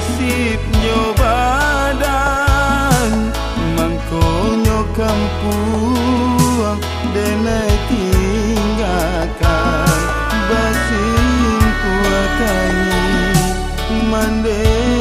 nasibnya badan mangkonyo kampung dene tinggalkan. Basin kuatani mande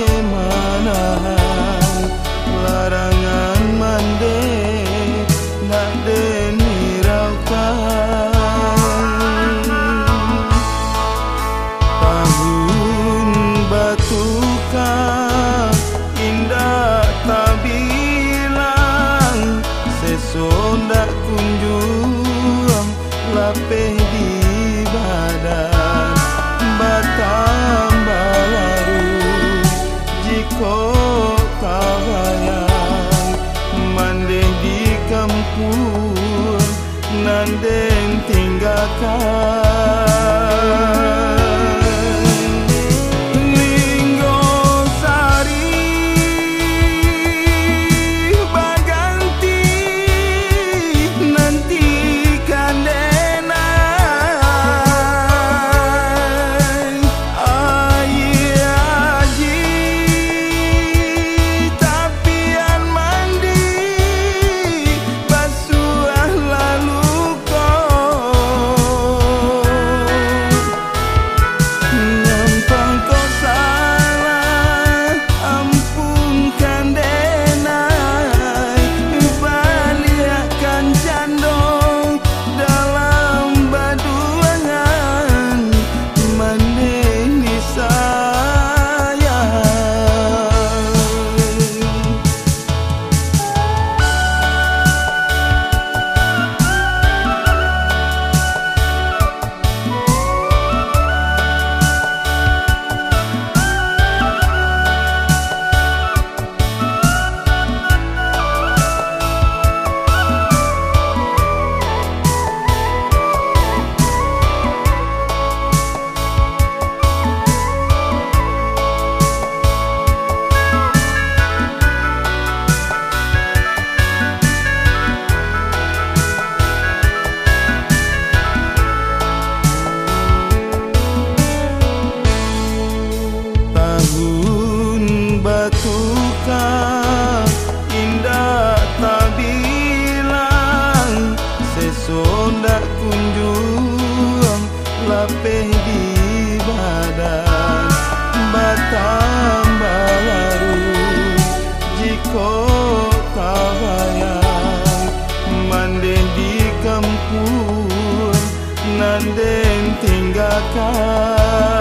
kabeh di badan. Jika kau Jiko kabayang Mandeng di kampur Nandeng tinggalkan. Tukang indah tak bilang. Sesondak kunjung lapeh di badan. Batam jika kau tawayang manden di kampung nandeng tinggalkan.